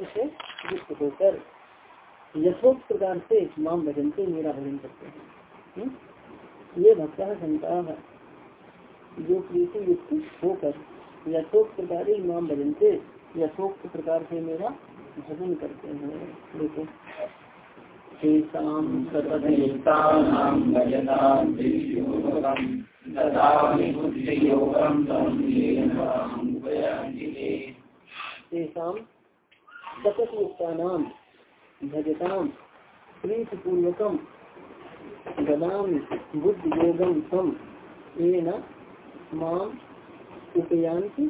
तत्व से युक्त होकर यथोक्त प्रकार से माम भजन से मेरा भजन करते हैं। हम्म? ये भक्ता है जो प्रीति युक्त होकर यथोक्त प्रकार माम भजन से यथोक्त प्रकार से मेरा भजन करते हैं। देखो। तेषाम सतत युक्तानाम भजताम, प्रीतिपूर्वकम, गदाम बुद्ध योगम येन माम उपयांति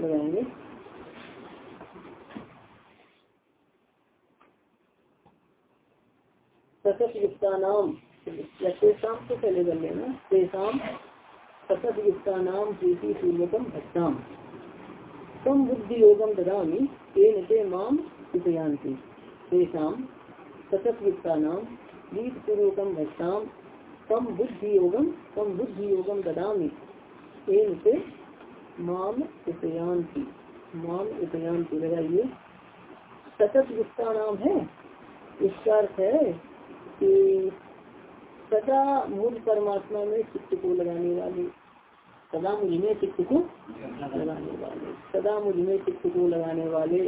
लगाएँगे। सतत युक्ता नाम तो पहले कर लेना सतत युक्ता नाम प्रीति पूर्वकम भक्ताम। तम बुद्धि योगम ददामी तेन ते माम तेषाम नाम प्रीति पूर्वकम भक्ताम तम बुद्धि योगम तम बुद्धि योगम ददामी। तेन ते माम माम लगाइए। सतत नाम है। इसका अर्थ है कि सदा मूल परमात्मा में चित्त को लगाने वाले सदा मुझमें चित्त को लगाने वाले, सदा मुझमें चित्त को लगाने वाले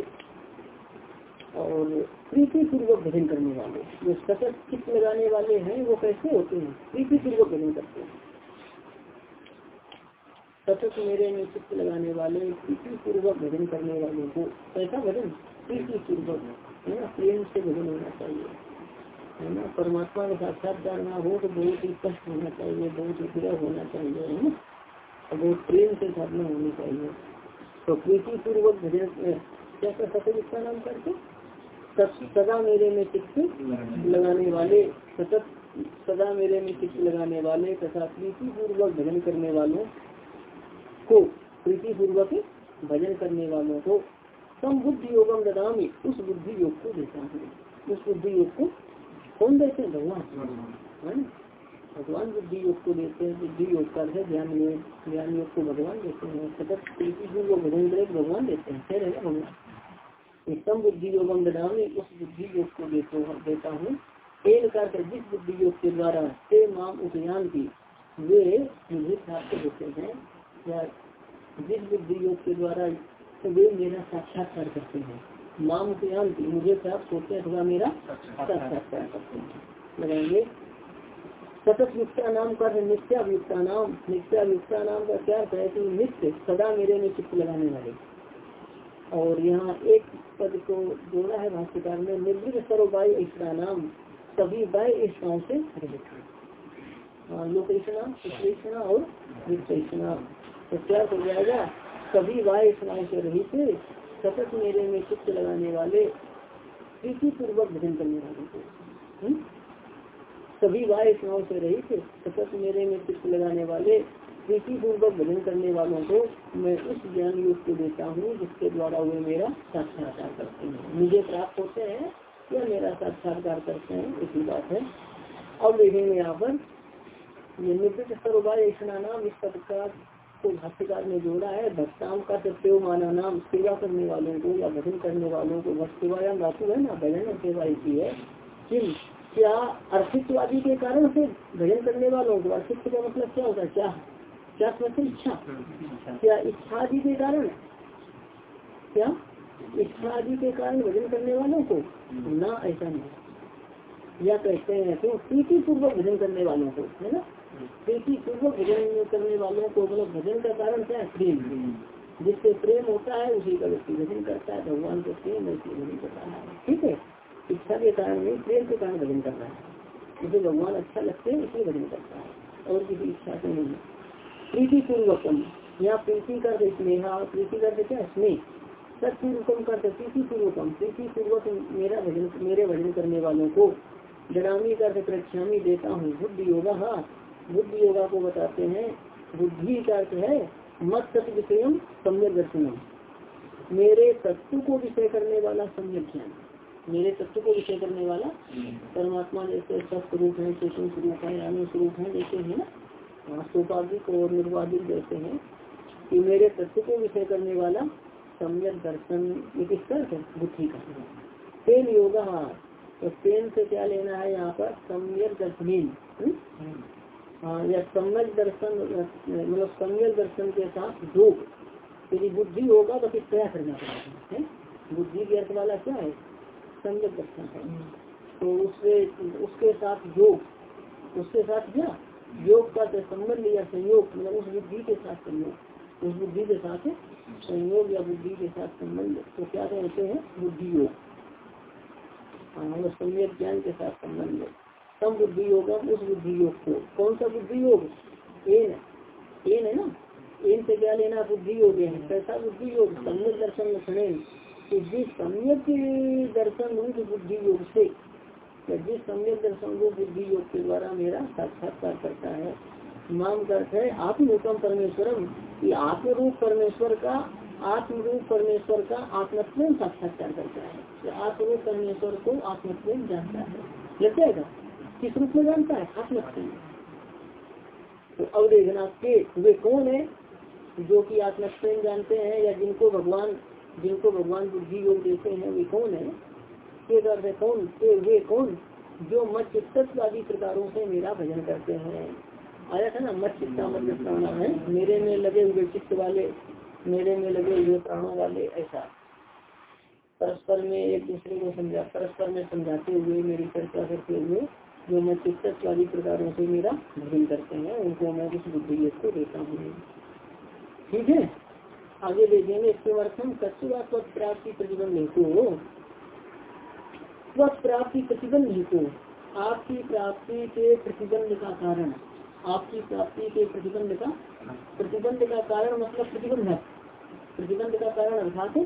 और प्रीति पूर्वक भजन करने वाले। जो सतत चित्त लगाने वाले हैं, वो कैसे होते हैं? प्रीति पूर्वक भजन करते हैं। सतत मेरे में चित्त लगाने वाले प्रीति पूर्वक भजन करने वालों को कैसा भजन? प्रीति पूर्वक है ना? प्रेम से भजन होना चाहिए, है ना? परमात्मा का साक्षात्कार ना हो तो बहुत ही कष्ट होना चाहिए, बहुत ही विरह होना चाहिए, है ना? बहुत प्रेम से साधना होनी चाहिए तो प्रीति पूर्वक भजन क्या कर सकते इसका नाम करके? सदा मेरे में चित्त लगाने वाले, सतत सदा मेरे में चित्त लगाने वाले तथा प्रीति पूर्वक भजन करने वालों को प्रीति पूर्वक भजन करने वालों को सम बुद्धि योगम ददामी, उस बुद्धि योग को देता हूँ। उस बुद्धि योग को कौन देते हैं? भगवान बुद्धि योग को देते हैं बुद्धि योग का है ज्ञान योग ज्ञान योग को भगवान देते हैं। सतत प्रीति भजन करे भगवान देते हैं। है ना भगवान? एकदम बुद्धि योगम ददामी उस बुद्धि योग को देता हूँ। एक कर जिस बुद्धि योग के द्वारा से माम उपयान की वे मुझे प्राप्त होते हैं। या जिस बुद्धि योग के द्वारा वे मेरा साक्षात्कार करते हैं। माम उपयान की मुझे प्राप्त होते हैं अथवा मेरा साक्षात्कार करते हैं। लगाएँगे। सतत युक्ता नाम का नित्यायुक्ता नाम नित्यायुक्ता नाम का क्या है? कि नित्य सदा मेरे में चित्त लगाने वाले। और यहाँ एक पद को जोड़ा है भाष्यकार में निर्विध सर्ववाय ईश्वरा नाम सभी वाय ईश्वरों से रहित लोकेशना विश्लेषणा और विश्लेषणा तो क्या हो जाएगा? सभी वाय ईश्वरों से रहित सतत मेरे में चित्त लगाने वाले प्रीति पूर्वक भजन करने वाले। को सभी स्नाव से रहित सतत मेरे में चित्त लगाने वाले प्रीति पूर्वक भजन करने वालों को मैं उस ज्ञान योग को देता हूँ, जिसके द्वारा वे मेरा साक्षात्कार करते हैं। मुझे प्राप्त होते हैं या मेरा साक्षात्कार करते हैं इसी बात है। अब देखेंगे यहाँ पर। ये सर्वाय नाम, इस पद का भाष्यकार ने जोड़ा है। भक्ताम का सत्य माना नाम, सेवा करने वालों को या भजन करने वालों को भक्त सेवायाम धातु है ना भजन सेवा की है। क्या अर्थित्वादी के कारण से भजन करने वालों को अर्थित्व का मतलब क्या होता है? क्या? क्या समझते इच्छा। क्या इच्छा आदि के कारण? क्या? इच्छा आदि के कारण भजन करने वालों को? ना, ऐसा नहीं। या कहते हैं तो प्रीति पूर्वक भजन करने वालों को, है ना? प्रीति पूर्वक भजन करने वालों को मतलब भजन का कारण क्या है? प्रेम। जिससे प्रेम होता है, उसी का व्यक्ति भजन करता है, भगवान को प्रेम भजन करता है। ठीक है? इच्छा के कारण नहीं, प्रेम के कारण भजन करता है। जिसे भगवान अच्छा लगते हैं इसलिए भजन करता है। और किसी इच्छा से नहीं। प्रीति पूर्वकम यहाँ प्रीति कर स्नेहा प्रीति कर क्या? स्नेह। सत्पूर्वकम कर प्रीति पूर्वकम प्रीति पूर्वक मेरा भजन, मेरे भजन करने वालों को जड़ामी कर प्रक्षामी देता हूँ। बुद्धि योगा हाँ। बुद्धि योगा को बताते हैं। बुद्धि का अर्थ है मत तत्व विषय सम्यक दर्शनम। मेरे तत्व को विषय करने वाला सम्यक ज्ञान। मेरे तत्व को विषय करने वाला परमात्मा जैसे स्वरूप है चेतन स्वरूप है अन्य स्वरूप है जैसे है ना? सोपाधिक और निर्वाधिक जैसे हैं कि मेरे तत्व को विषय करने वाला सम्यक दर्शन ये किसका है बुद्धि का। तेन योगा तो तेन से क्या लेना है यहाँ पर? सम्यक दर्शनीन हाँ या सम्यक दर्शन मतलब सम्यक दर्शन के साथ योग। यदि बुद्धि होगा तो फिर क्या करना पड़ेगा? बुद्धि के अर्थ वाला क्या है? सम्यक दर्शन है तो उससे उसके साथ योग उसके साथ क्या? योग का संबंध या संयोग मतलब उस बुद्धि के साथ संयोग। उस बुद्धि के साथ संयोग या बुद्धि के साथ संबंध तो क्या कहते हैं? बुद्धि योग। हाँ, मतलब सम्यक ज्ञान के साथ संबंध कम बुद्धि योग उस बुद्धि योग को। कौन सा बुद्धि योग? एन। एन है ना? एन से क्या लेना? बुद्धि योग है। कैसा बुद्धि योग? सम्यक दर्शन लक्षण जिस सम्यक दर्शन रूप बुद्धि योग से जिस सम्यक दर्शन को बुद्धि योग के द्वारा मेरा साक्षात्कार करता है। नाम अर्थ है, आत्मरूपम परमेश्वरम, कि आत्मरूप परमेश्वर का, आत्मरूप परमेश्वर का आत्मत्व साक्षात्कार करता है। तो आत्मरूप परमेश्वर को आत्मत्व जानता है। लग किस रूप में जानता है? आत्मत्व तो देखना के वे कौन है, जो कि आत्मत्व जानते हैं या जिनको भगवान जिनको भगवान बुद्धि योग देते हैं, वे कौन है? के कौन? के वे कौन? जो मत चित्त आदि प्रकारों से मेरा भजन करते हैं। आया था ना मत चित्ता मत प्राणा है? मेरे में लगे हुए चित्त वाले, मेरे में लगे हुए प्राणों वाले, ऐसा। परस्पर में एक दूसरे को समझा, परस्पर में समझाते हुए, मेरी चर्चा करते हुए, जो मैं चित्त आदि प्रकारों से मेरा भजन करते हैं, उनको मैं कुछ बुद्धि को देता हूँ। ठीक है? आगे देखेंगे इसके अर्थम कच्चुआ प्राप्ति प्रतिबंध हेतु स्वत प्राप्ति प्रतिबंध हेतु आपकी प्राप्ति के प्रतिबंध का कारण। आपकी प्राप्ति के प्रतिबंध का प्रतिबंध का कारण मतलब प्रतिबंधक प्रतिबंध का कारण अर्थात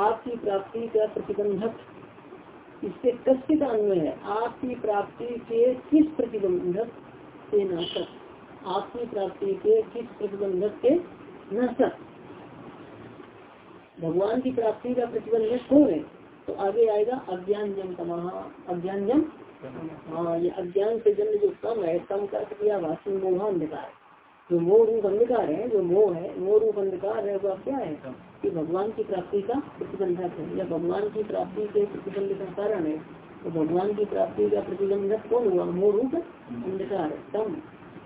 आपकी प्राप्ति का प्रतिबंधक इससे कस्य का अन्वय है। आपकी प्राप्ति के किस प्रतिबंधक से नाशक आपकी प्राप्ति के किस प्रतिबंधक के नाशक भगवान की प्राप्ति का प्रतिबंधक कौन है? तो आगे आएगा अज्ञान जन तमहा अज्ञान जन हाँ ये अज्ञान से जन्म जो कम है कम कर दिया भाषण मोह अंधकार जो मोह रूप अंधकार है, जो मोह है, मोह रूप अंधकार है, वह क्या है? कि भगवान की प्राप्ति का प्रतिबंधक है। या भगवान की प्राप्ति के प्रतिबंध का कारण है तो भगवान की प्राप्ति का प्रतिबंधक कौन हुआ? मोह रूप अंधकार कम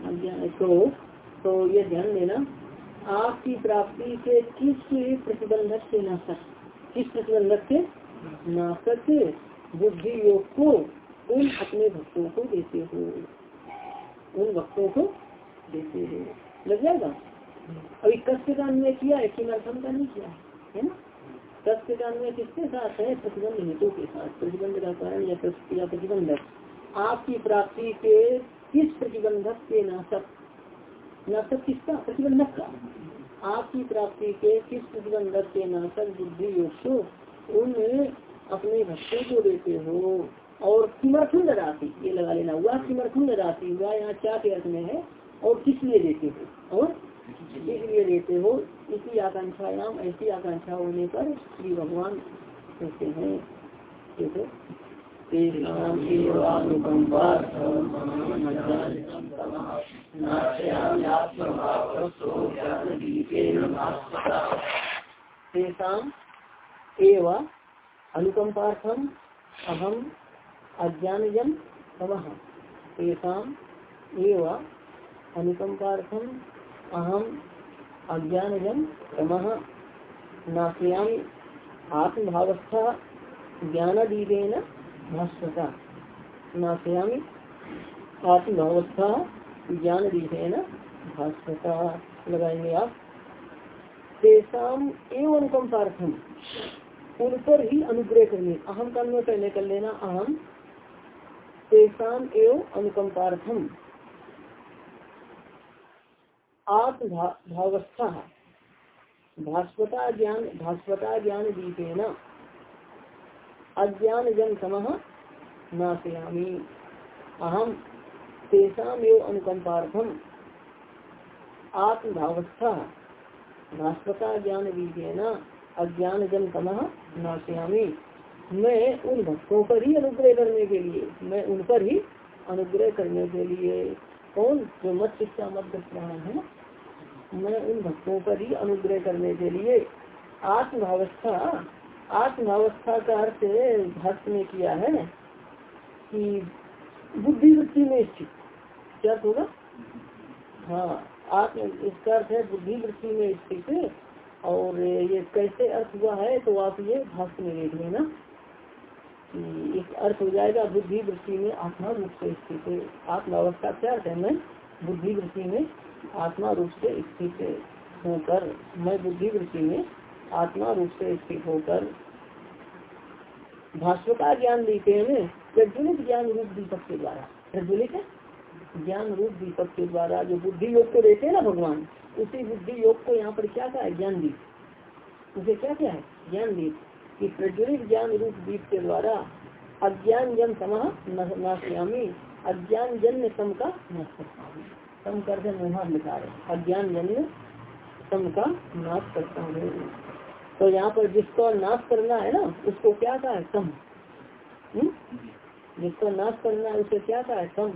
अज्ञान। तो तो ये ध्यान देना आपकी प्राप्ति के किस प्रतिबंधक से न सक किस प्रतिबंधक से? नाशक बुद्धि योग को उन अपने भक्तों को देते हो। उन भक्तों को देते हो। लग जाएगा? अभी कष्ट का अन्वय किया है का नहीं किया, है ना? कष्ट का अन्वय किसके साथ है? प्रतिबंध हेतु के साथ। प्रतिबंध का कारण या प्रतिबंधक। आपकी प्राप्ति के किस प्रतिबंधक के नाशक नाशक किसका? प्रतिबंधक का। आपकी प्राप्ति के किस प्रतिबंधक के नाशक बुद्धि योग उन अपने भक्तों को देते हो और किमर्थन राशि ये लगा लेना हुआ किमर्थन राशि हुआ यहाँ क्या के अर्थ में है? और किस लिए देते हो? और इसलिए देते हो? इसी आकांक्षायाम ऐसी आकांक्षा होने पर श्री भगवान कहते हैं देखो तेषाम अहम अज्ञानजम तमह अहम अज्ञानजम तमह नाशयामी आत्मभावस्था ज्ञानदीपेन भास्वता नाशयामी आत्मभावस्था ज्ञानदीपेन भास्वता लगाएँगे आप। तेसाम एवं अनुकंपार्थम उन पर ही अनुग्रह करने अहम का अन्वय पहले कर लेना अहम तेसाम एवं अनुकंपार्थम आत्मभावस्था भास्वता ज्ञान भास्वता ज्ञान दीपेन अज्ञान जन समह नाशयामी। अहम तेसाम एवं अनुकंपार्थम आत्मभावस्था भास्वता ज्ञान दीपेन अज्ञान जन तमह नाश्यामी। मैं उन भक्तों पर ही अनुग्रह करने के लिए, मैं उन पर ही अनुग्रह करने के लिए। कौन जो मत शिक्षा, मत प्राण है ना मैं उन भक्तों पर ही अनुग्रह करने के लिए। आत्मावस्था आत्मावस्था का अर्थ भक्त ने किया है कि बुद्धि वृत्ति में स्थित। क्या होगा हाँ। आत्म इसका अर्थ है बुद्धि वृत्ति में स्थित और ये कैसे अर्थ हुआ है तो आप ये भाष्य में देख लेना इस अर्थ हो जाएगा बुद्धि वृत्ति में आत्मा रूप से स्थित। है आत्मा अवस्था क्या अर्थ है? मैं बुद्धि वृत्ति में आत्मा रूप से स्थित होकर, मैं बुद्धि वृत्ति में आत्मा रूप से स्थित होकर भाष्वता ज्ञान देते हैं। प्रज्वलित ज्ञान रूप दीपक के द्वारा। प्रज्वलित ज्ञान रूप दीपक के द्वारा जो बुद्धि योग को देते हैं ना भगवान, उसी बुद्धि योग को यहाँ पर क्या क्या है? ज्ञान दीप। उसे क्या क्या है? ज्ञान दीप। कि प्रज्वलित ज्ञान रूप दीप के द्वारा अज्ञान जन समाह नाश्यामी अज्ञान जन्य सम का नाश करता हूँ सम कर मोहाधिकार अज्ञान जन्य सम का नाश करता हूँ तो यहाँ पर जिसको नाश करना है ना, उसको क्या कहा है? सम। हम्म? जिसको नाश करना है, उसे क्या कहा है? सम।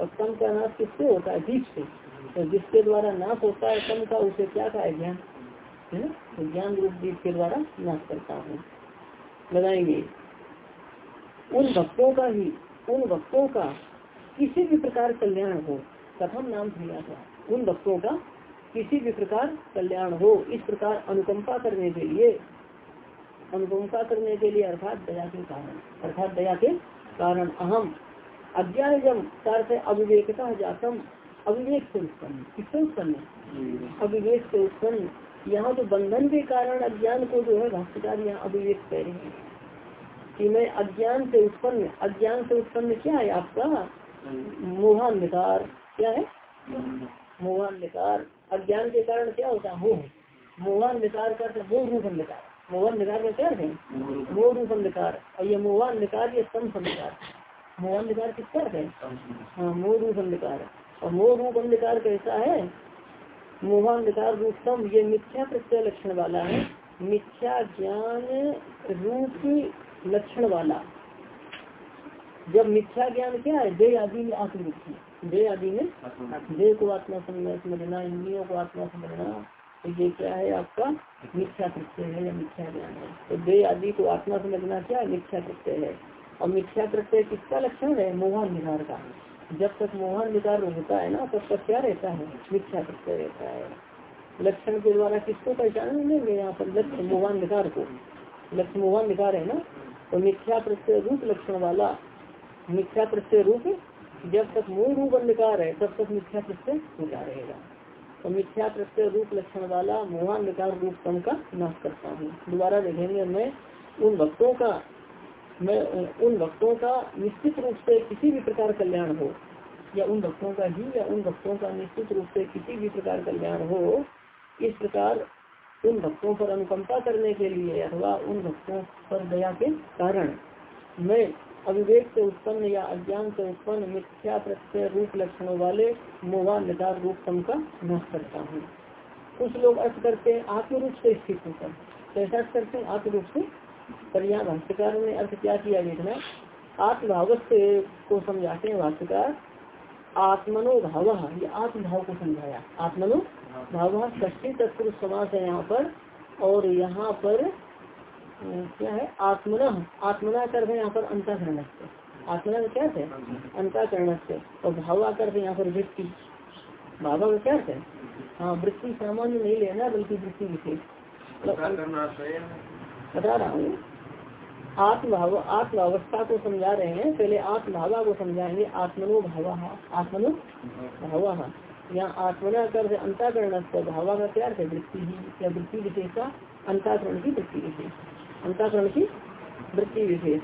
और सम का नाश किससे होता है? दीप से। तो जिसके द्वारा नाश होता है सम का, उसे क्या कहा है? ज्ञान। है ना? तो ज्ञान रूप दीप के द्वारा नाश करता हूँ। लगाएँगे उन भक्तों का ही, उन भक्तों का किसी भी प्रकार कल्याण हो, कथम नाम भैया था। उन भक्तों का किसी भी प्रकार कल्याण हो, इस प्रकार अनुकंपा करने के लिए, अनुकंपा करने के लिए अर्थात दया के कारण, अर्थात दया के कारण अहम। अज्ञान जब से अविवेकता जातम अविवेक से उत्पन्न, किससे उत्पन्न? अविवेक से उत्पन्न। यहाँ तो बंधन के कारण अज्ञान को जो है भाष्यकार यहाँ अभिवेक कह रहे हैं। कि मैं अज्ञान से उत्पन्न, अज्ञान से उत्पन्न क्या है आपका? मोहान्विकार। क्या है? मोहान्विकार। अज्ञान के कारण क्या होता है? मोह। मोहान्विकार का मोह रूप अंधकार मोहान्विकार का क्या है? मोह रूप अंधकार और ये मोहान्विकार, ये सम अंधकार मोहान्विकार किसका है? हाँ मोह रूप अंधकार और मोह रूप अंधकार कैसा है? मोहांधकार रूपम ये मिथ्या प्रत्यय लक्षण वाला है। मिथ्या ज्ञान रूप लक्षण वाला। जब मिथ्या ज्ञान क्या है? दे आदि में आत्मवृत्ति दे आदि में दे को आत्मा समझना इंद्रियों को आत्मा समझना तो ये क्या है आपका? मिथ्या प्रत्यय है या मिथ्या ज्ञान है। तो दे आदि को आत्मा समझना क्या मिथ्या प्रत्यय है। और मिथ्या प्रत्यय किसका लक्षण है? मोहन मोहान्धार का। जब तक मोहन विकार होता है ना, तब तक क्या रहता है? मिथ्या प्रत्यय रहता है। लक्षण के द्वारा किसको पहचान लेंगे यहाँ पर लक्ष्य मोहन विकार को। लक्ष्य मोहन विकार है ना? तो मिथ्या प्रत्यय रूप लक्षण वाला, मिथ्या प्रत्यय रूप, जब तक मूल रूप अंधकार है, तब तक मिथ्या प्रत्यय होता रहेगा। तो मिथ्या प्रत्यय रूप लक्षण वाला मोहन विकार रूप का नाश करता हूँ। दोबारा देखेंगे मैं उन भक्तों का मैं उन भक्तों का निश्चित रूप से किसी भी प्रकार कल्याण हो, या उन भक्तों का ही, या उन भक्तों का निश्चित रूप से किसी भी प्रकार कल्याण हो, इस प्रकार उन भक्तों पर अनुकंपा करने के लिए अथवा उन भक्तों पर दया के कारण मैं अविवेक से उत्पन्न या अज्ञान से उत्पन्न मिथ्या प्रत्यय रूप लक्षणों वाले मोहान्यकार रूप सम का नाश करता हूँ। कुछ लोग अर्थ करते हैं आत्म रूप से स्थित होकर। कैसा अर्थ करते हैं आत्म रूप से पर यहाँ भाष्यकार ने अर्थ क्या किया देखना आत्मभाव से को समझाते हैं भाष्यकार आत्मनो भाव ये आत्मभाव को समझाया। आत्मनो भाव ष्टी तत्पुरुष समास है यहाँ पर, और यहाँ पर क्या है? आत्मन आत्मना कर यहाँ पर अंताकरण से आत्मना का क्या है? अंताकरण से और भावा कर यहाँ पर वृत्ति। भावा का क्या है? हाँ वृत्ति सामान्य नहीं लेना, बल्कि वृत्ति विशेष। बता रहा हूँ। आत्मभाव आत्म अवस्था को समझा रहे हैं। पहले आत्मभावा को समझाएँगे। आत्मनो भावा आत्मनो भावा आत्मना कर अंताकरण भावा का क्या है? वृत्ति ही। या वृत्ति विशेष का अंताकरण की वृत्ति विशेष अंताकरण की वृत्ति विशेष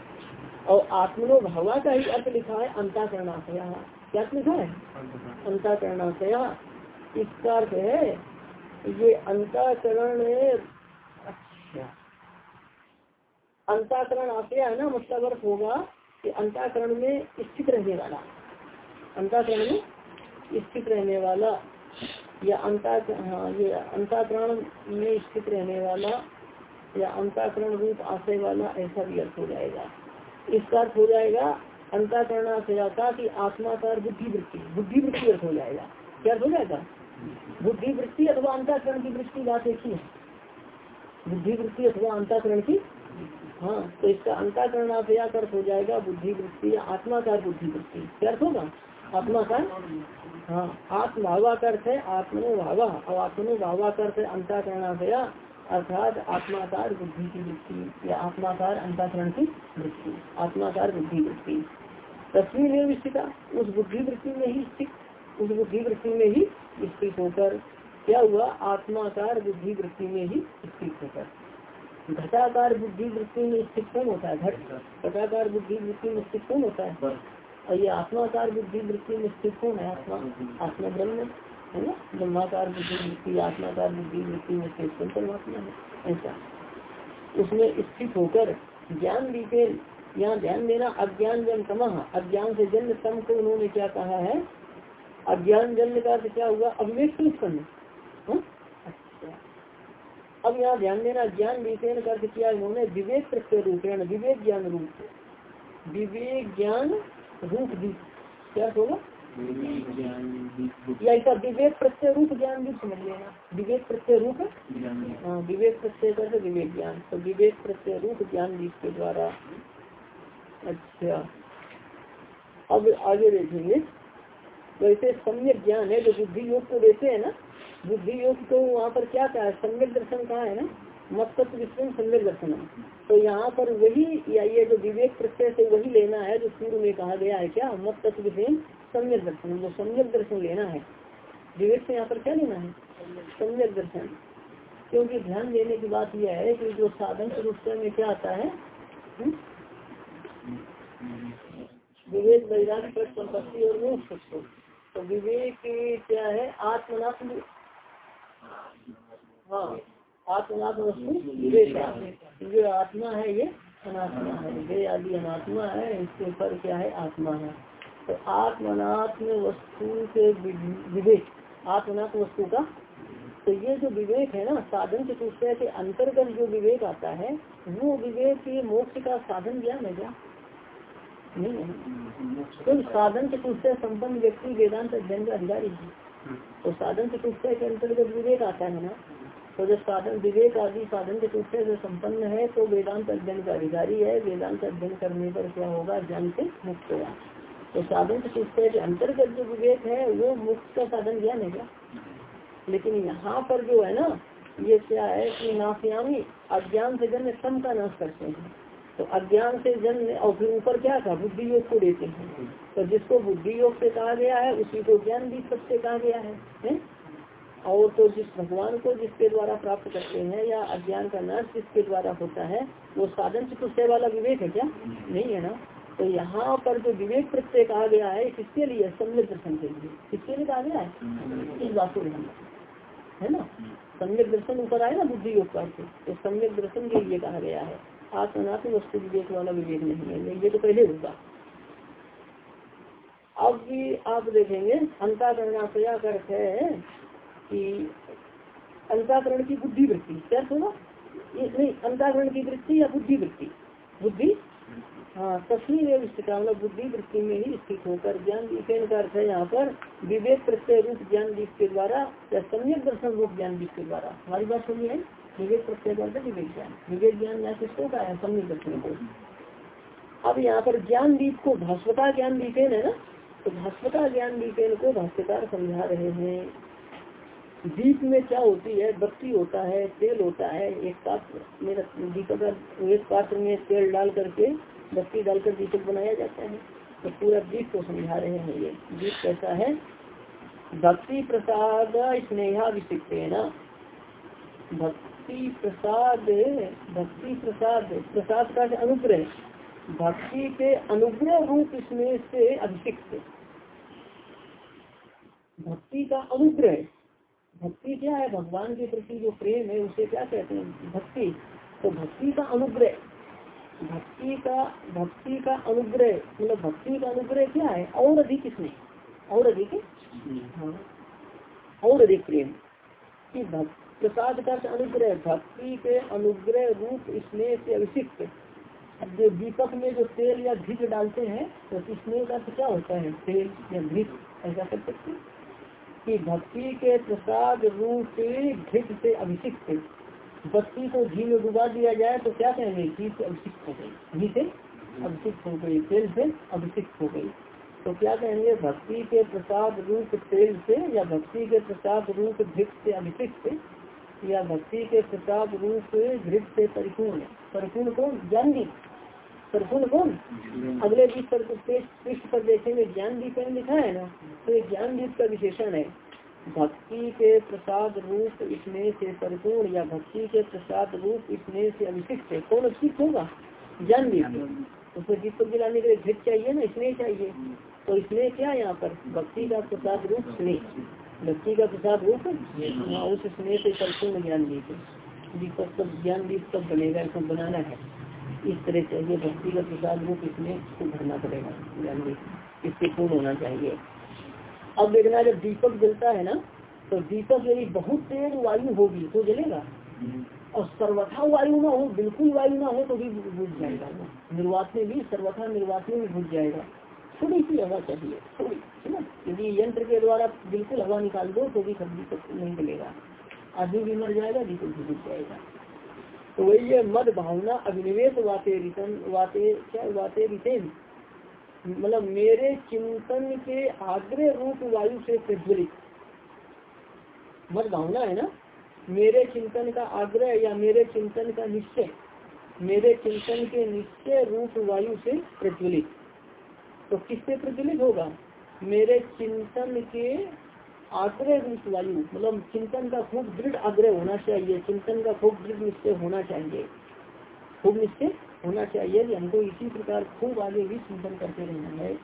और आत्मनो भावा का ही अर्थ लिखा है अंताकरणाशया। क्या लिखा है? अंताकरणाशया। इसका अर्थ है, ये अंताकरण अच्छा। अंताकरण आशय है ना मतलब अर्थ होगा कि अंताकरण में स्थित रहने वाला। अंताकरण में स्थित रहने वाला या अंता हाँ ये अंताकरण में स्थित रहने वाला या अंताकरण रूप आशय वाला ऐसा भी अर्थ हो जाएगा। इसका अर्थ हो जाएगा अंताकरण आशया का कि आत्मा का बुद्धि वृत्ति बुद्धि वृत्ति अर्थ हो जाएगा। क्या अर्थ हो जाएगा? बुद्धि वृत्ति अथवा अंताकरण की वृत्ति बात एक ही है। बुद्धि वृत्ति अथवा अंताकरण की हाँ तो इसका अंताकरण आप या अर्थ हो जाएगा बुद्धि वृत्ति या आत्माकार बुद्धि वृत्ति क्या अर्थ होगा? आत्माकार हाँ आत्मभावा अर्थ है आत्मनो भावा और आत्मनो भावा का अर्थ है अंताकरणाशया, अर्थात आत्माकार बुद्धि की वृत्ति, या आत्माकार अंताकरण की वृत्ति, आत्माकार बुद्धि वृत्ति तस्वीर स्थित उस बुद्धि वृत्ति में ही स्थित, उस बुद्धि वृत्ति में ही स्थित होकर, क्या हुआ? आत्माकार बुद्धि वृत्ति में ही स्थित होकर। घटाकार बुद्धि वृत्ति में स्थित कौन होता है? घट घटाकार बुद्धि वृत्ति में स्थित कौन होता है? और ये आत्माकार बुद्धि वृत्ति में स्थित कौन है? आत्मा। आत्मा ब्रह्म है ना? ब्रह्माकार बुद्धि वृत्ति आत्माकार बुद्धि वृत्ति में स्थित कौन परमात्मा है? ऐसा। उसमें स्थित होकर ज्ञान डिटेल यहाँ ध्यान देना अज्ञान जन तम। अज्ञान से जन्म तम को उन्होंने क्या कहा है? अज्ञान जन्म का क्या हुआ? अविवेक उत्पन्न अब यहाँ ध्यान देना ज्ञान विषय अर्थ किया इन्होंने विवेक प्रत्यय रूपेण विवेक ज्ञान रूप विवेक ज्ञान रूप क्या होगा या ऐसा विवेक प्रत्यय रूप ज्ञान भी समझ लेना। विवेक प्रत्यय रूप? हाँ विवेक प्रत्यय कर विवेक ज्ञान। तो विवेक प्रत्यय रूप ज्ञान दीप के द्वारा। अच्छा। अब आगे देखेंगे। वैसे सम्यक ज्ञान है जो बुद्धि योग को देते हैं ना बुद्धि योग तो वहाँ पर क्या कहा सम्यक दर्शन कहा है ना? मत तत्व विषय सम्यक दर्शन तो यहाँ पर वही या ये जो विवेक प्रत्यय से वही लेना है जो पूर्व में कहा गया है क्या? मत तत्व विषय सम्यक दर्शन जो सम्यक दर्शन लेना है, विवेक से यहाँ पर क्या लेना है? सम्यक दर्शन। क्योंकि ध्यान देने की बात यह है कि जो साधन रूप में क्या आता है? हम्म? विवेक, वैराग्य संपत्ति और मोक्ष। तो विवेक क्या है? आत्मनात्म हाँ आत्मनात्म जो आत्मा है ये अनात्मा है। वे आदि अनात्मा है इसके ऊपर क्या है? आत्मा है। तो आत्मनात्म वस्तु के विवेक आत्मनात्म वस्तु का। तो ये जो विवेक है ना साधन चतुष्टय के अंतर्गत जो विवेक आता है वो विवेक ये मोक्ष का साधन ज्ञान है क्या? नहीं है। तो साधन चतुष्टय संपन्न व्यक्ति वेदांत अध्ययन का अधिकारी है। तो साधन चतुष्टय के अंतर्गत विवेक आता है ना तो जब साधन विवेक आदि साधन के चतुष्टय से संपन्न है तो वेदांत अध्ययन का अधिकारी है। वेदांत अध्ययन करने पर क्या होगा? ज्ञान से मुक्त होगा। तो साधन के चतुष्टय के अंतर्गत जो विवेक है वो मुक्त का साधन ज्ञान है क्या? लेकिन यहाँ पर जो है ना ये क्या है कि नाश्यामी अज्ञान से जन्म तम का नाश करते हैं। तो अज्ञान से जन्म और फिर ऊपर क्या था? बुद्धि योग को देते हैं। तो जिसको बुद्धि योग से कहा गया है उसी को ज्ञान भी सबसे कहा गया है, है? और तो जिस भगवान को जिसके द्वारा प्राप्त करते हैं या अज्ञान का नाश जिसके द्वारा होता है, वो साधन चतुष्टय वाला विवेक है क्या? नहीं है ना? तो यहाँ पर जो विवेक प्रत्यय कहा गया है किसके लिए सम्यक दर्शन के लिए किसके लिए कहा गया है? इस बात को है ना? सम्यक दर्शन ऊपर आए ना बुद्धि योग का तो सम्यक दर्शन के लिए कहा गया है। आत्मनात्म वस्तु विवेक वाला विवेक नहीं है। ये तो पहले होगा। अब भी आप देखेंगे अंताकरणाशया अर्थ है। कि अंताकरण की बुद्धि वृत्ति, क्या सुना? नहीं, अंताकरण की वृत्ति या बुद्धि वृत्ति? बुद्धि? हाँ तस्वीर मतलब बुद्धि वृत्ति में ही स्थित होकर ज्ञान विषय का अर्थ है यहाँ पर विवेक प्रत्यय रूप ज्ञान दीप के द्वारा या सम्यक दर्शन रूप ज्ञान दीप के द्वारा। हमारी बात सुनिए, विवेक प्रत्यय का अर्थ विवेक ज्ञान। विवेक ज्ञान या किसको का है? सम्यक दर्शन को। अब यहाँ पर ज्ञान दीप को भास्वता ज्ञान दीपेन है ना? तो भास्वता ज्ञान दीपेन को भाष्यकार समझा रहे हैं। दीप में क्या होती है? बत्ती होता है, तेल होता है, एक पात्र में दीपक एक पात्र में तेल डाल करके बत्ती डालकर दीपक बनाया जाता है तो पूरा दीप को समझा रहे हैं ये। दीप कैसा है? भक्ति प्रसाद स्नेहा विशिष्ट है ना भक्ति प्रसाद भक्ति प्रसाद प्रसाद का अनुग्रह, भक्ति के अनुग्रह रूप इसमें से अभिषिक्त भक्ति का अनुग्रह भक्ति क्या है? भगवान के प्रति जो प्रेम है, उसे क्या कहते हैं? भक्ति। तो भक्ति का अनुग्रह। भक्ति का भक्ति का अनुग्रह मतलब भक्ति का अनुग्रह क्या है? और अधिक इसमें। और अधिक? हाँ। और अधिक प्रेम। कि प्रसाद का अनुग्रह, भक्ति के अनुग्रह रूप इसमें से अभिषिक्त। जो दीपक में जो तेल या घी डालते हैं तो इसमें का क्या होता है? तेल या घी। ऐसा कर सकते कि भक्ति के प्रसाद रूप घृत से अभिषिक्त बत्ती को घी में डुबा दिया जाए तो क्या कहेंगे? घी से अभिषिक्त हो गई। घी से अभिषिक्त हो गई, तेल से अभिषिक्त हो गई। तो क्या कहेंगे? भक्ति के प्रसाद रूप तेल से या भक्ति के प्रसाद रूप घृत से अभिषिक्त या भक्ति के प्रसाद रूप घृत से परिपूर्ण परिपूर्ण को ज्ञान। दीप परिपूर्ण कौन अगले बीच पृष्ठ पर देखेंगे ज्ञान दीप लिखा है ना तो ये ज्ञान दीप का विशेषण है। भक्ति के प्रसाद रूप स्नेह से परिपूर्ण या भक्ति के प्रसाद रूप स्नेह से अभिषिक्त है। कौन अभिषिक्त होगा? ज्ञान दीप उसमें दीपक जलाने के लिए घृत चाहिए ना स्नेह चाहिए। तो इसमें क्या यहाँ पर? भक्ति का प्रसाद रूप स्नेह भक्ति का प्रसाद रूप? हाँ उस स्नेह से संपूर्ण ज्ञान दीप दीपक सब ज्ञान दीप सब बनेगा इसको बनाना है। इस तरह चाहिए भक्ति का प्रसाद रूप इसमें इसको भरना पड़ेगा ज्ञान इससे पूर्ण होना चाहिए। अब देखना, जब दीपक जलता है ना तो दीपक यदि बहुत तेज वायु होगी तो जलेगा। और सर्वथा वायु ना हो, बिल्कुल वायु ना हो तो भी बुझ जाएगा। निर्वात में भी सर्वथा निर्वात में भी बुझ जाएगा। थोड़ी सी हवा चाहिए, थोड़ी, है ना? यदि यंत्र के द्वारा बिल्कुल हवा निकाल दो तो भी सब्ज़ी नहीं मिलेगा आदमी भी मर जाएगा बिल्कुल भी बुझ जाएगा। तो वही है, मद भावना, अभिनिवेश वाते रिटन वाते, क्या, वाते रिटेन मतलब मेरे चिंतन के आग्रह रूप वायु से प्रज्वलित। मद भावना है ना? मेरे चिंतन का आग्रह या मेरे चिंतन का निश्चय, मेरे चिंतन के निश्चय रूप वायु से प्रज्वलित। तो किससे प्रज्वलित होगा? मेरे चिंतन के आग्रह रूप वायु मतलब चिंतन का खूब दृढ़ आग्रह होना चाहिए, चिंतन का खूब दृढ़ निश्चय होना चाहिए। खूब निश्चय होना चाहिए कि हमको इसी प्रकार खूब आगे भी चिंतन करते रहना है।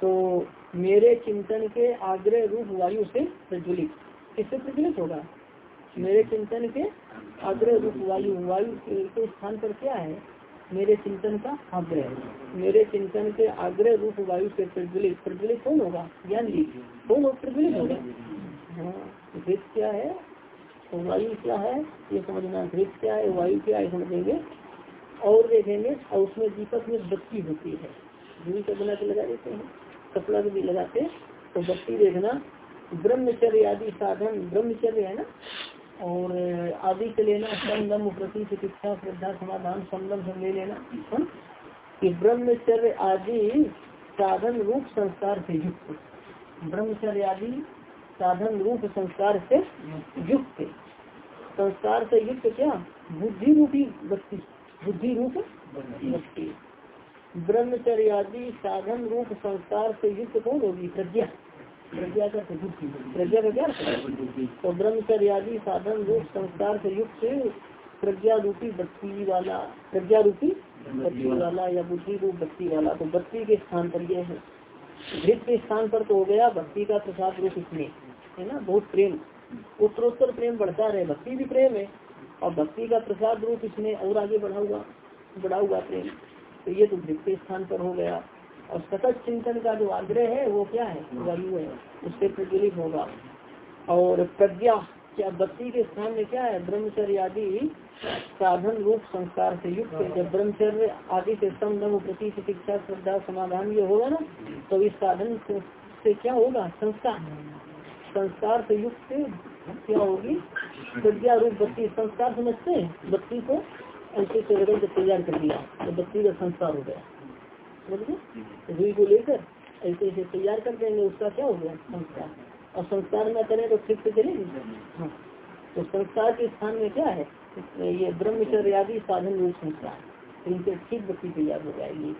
तो मेरे चिंतन के आग्रह रूप वायु से प्रज्वलित। किससे प्रज्वलित होगा? मेरे चिंतन के आग्रह रूप वायु। वायु के स्थान पर क्या है? मेरे चिंतन का आग्रह। मेरे चिंतन के आग्रह रूप वायु से प्रज्वलित। प्रज्वलित कौन होगा? ज्ञान ली कौन हो? प्रज्वलित होगा। हाँ क्या है? वायु क्या है? ये समझना। घृत क्या है? वायु क्या है? समझेंगे। और देखेंगे, और उसमें दीपक में बत्ती होती है। दूरी का बना के लगा देते हैं। कपड़ा भी लगाते तो बत्ती देखना। ब्रह्मचर्य आदि साधन। ब्रह्मचर्य है ना? और आदि से लेना संगम प्रति चिकित्सा श्रद्धा समाधान संगम सब ले लेना? कि ब्रह्मचर्य आदि साधन रूप संस्कार से युक्त ब्रह्मचर्य आदि साधन रूप संस्कार से युक्त संस्कार से युक्त क्या? बुद्धि रूपी व्यक्ति। बुद्धि रूप व्यक्ति। ब्रह्मचर्य आदि साधन रूप संस्कार से युक्त कौन होगी? प्रज्ञा। प्रज्ञा का प्रज्ञा का क्या तो ब्रह्मचर्य आदि साधन रूप संस्कार से युक्त प्रज्ञा रूपी बत्ती वाला प्रज्ञा रूपी बत्ती वाला। या बुद्धि रूप बत्ती वाला। तो बत्ती के स्थान पर यह है। घृत के स्थान पर तो हो गया भक्ति का प्रसाद रूप इसमें है ना? बहुत प्रेम। उत्तरोत्तर प्रेम बढ़ता रहे भक्ति भी प्रेम है। और भक्ति का प्रसाद रूप इसमें और आगे बढ़ा हुआ बढ़ा हुआ प्रेम। तो ये तो घृत के स्थान पर हो गया। और सतत चिंतन का जो आग्रह है, वो क्या है? वायु है। उससे प्रज्वलित होगा। और प्रज्ञा क्या बत्ती के स्थान में क्या है? ब्रह्मचर्य आदि साधन रूप संस्कार से युक्त जब ब्रह्मचर्य आदि से समदम प्रति शिक्षा, श्रद्धा, समाधान ये होगा ना तो इस साधन से क्या होगा? संस्कार। संस्कार से युक्त क्या होगी? प्रज्ञा रूप बत्ती संस्कार समझते हैं? बत्ती को ऐसे तैयार कर दिया। तो बत्ती का संस्कार हो गया। रुई को लेकर ऐसे ऐसे तैयार कर देंगे उसका क्या हो गया? संस्कार। और संस्कार में करें तो ठीक से चलेगी हाँ। तो संस्कार के स्थान में क्या है? ये ब्रह्मचर्य आदि साधन रूप संस्कार। तो इनसे ठीक बत्ती तैयार हो जाएगी।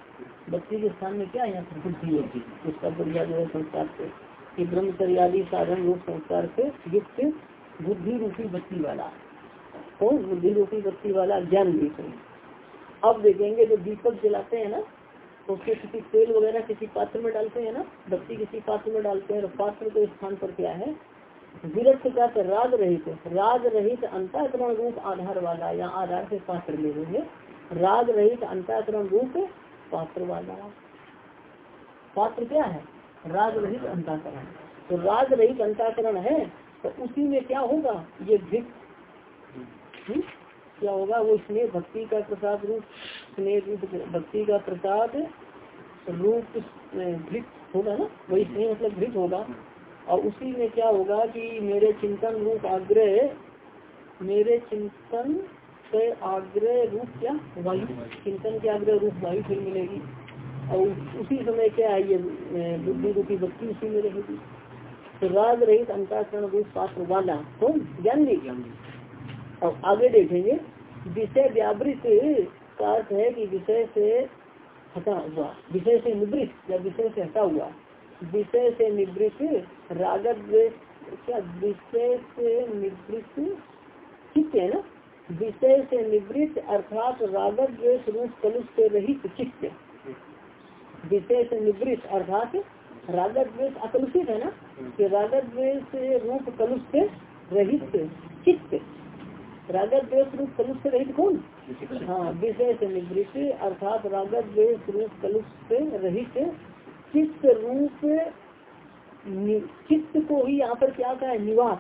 बत्ती के स्थान में क्या है यहाँ बुद्धि होगी उसका बढ़िया जो है संस्कार से। कि ब्रह्मचर्य आदि साधन रूप संस्कार से युक्त बुद्धि रूपी बत्ती वाला। कौन? बुद्धि रूपी बत्ती वाला ज्ञान दीप अब देखेंगे जो दीपक जलाते हैं ना तो उसके किसी तेल वगैरह किसी पात्र में डालते हैं ना, बत्ती किसी पात्र में डालते हैं तो पात्र के स्थान पर क्या है? विरक्त का राग रहित राग रहित अंताकरण रूप आधार वाला या आधार से पात्र ले लेंगे राग रहित अंताकरण रूप पात्र वाला पात्र क्या है? राग रहित अंताकरण। तो राग रहित अंताकरण है तो उसी में क्या होगा? ये भिक हम्म? क्या होगा? वो इसमें भक्ति का प्रसाद रूप स्नेह रूप भक्ति का प्रसाद रूप घृत होगा ना? वही स्नेह मतलब घृत होगा। और उसी में क्या होगा कि मेरे चिंतन रूप आग्रह मेरे चिंतन के आग्रह रूप क्या? वायु। चिंतन के आग्रह रूप वायु फिर मिलेगी। और उसी समय क्या है ये बुद्धि रूपी बत्ती उसी में रहेगी। तो राग रहित अंताकरण रूप पात्र वाला तो ज्ञान नहीं। और आगे देखेंगे विषय व्यावृत का अर्थ है कि विषय से हटा हुआ, विषय से निवृत्त या विषय से हटा हुआ। विषय से निवृत्त रागत क्या विषय से निवृत्त? चित्त है ना? विषय से निवृत्त अर्थात रागत द्वेष रूप कलुष से रहित चित्त। विषय से निवृत्त अर्थात रागत द्वेष अकलुषित है ना? कि रागत द्वेष रूप, कलुष से रहित चित्त। रागत द्वेष रूप कलुष से रहित कौन? हाँ विषय से निवृत्त, अर्थात रागत द्वेष रूप कलुष से रहित चित्त रूप चित्त को ही यहाँ पर क्या कहा है? निवास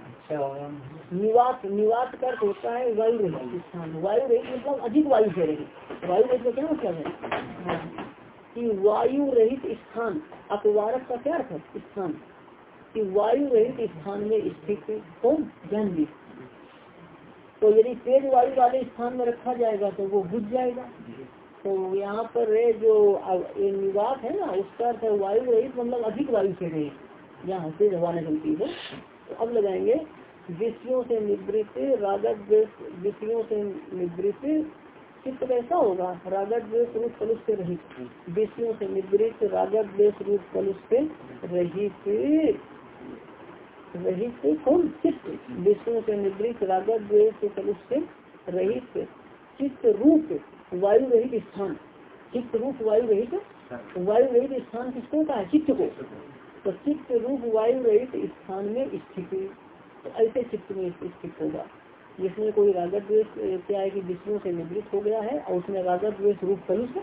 निवास निवास कर होता है वायु स्थान वायु रहित मतलब अधिक वायु से रहित। वायु रहित का क्या मतलब है? हाँ। कि वायु रहित स्थान, अपवारक का क्या अर्थ है? स्थान। कि वायु रहित स्थान में स्थित कौन? ज्ञान भी तो यदि तेज वायु वाले स्थान में रखा जाएगा तो वो बुझ जाएगा। तो यहाँ पर जो निवास है ना, उसका अर्थ वायु रहित मतलब अधिक वायु से रहित। जहाँ से हवा निकलती है। तो अब लगाएँगे। विषयों से निवृत्त रागत विषयों से निवृत्त, चित्त कैसा होगा। रागत द्वेष रूप कलुष से रहित। विषयों से निवृत्त रागत द्वेष रूप कलुष से रहित। रहित कौन? चित्त। विषयों से निवृत्त रागत द्वेष कलुष रहित चित्त रूप वायु रहित स्थान। चित्त रूप वायु रहित वायु रहित स्थान किसको का। है चित्त को। तो चित्त रूप वायु रहित स्थान में स्थित तो ऐसे चित्त में स्थित होगा। जिसमें कोई रागत द्वेष क्या है कि विष्णु से निवृत्त हो गया है और उसमें रागत द्वेष रूप कलुष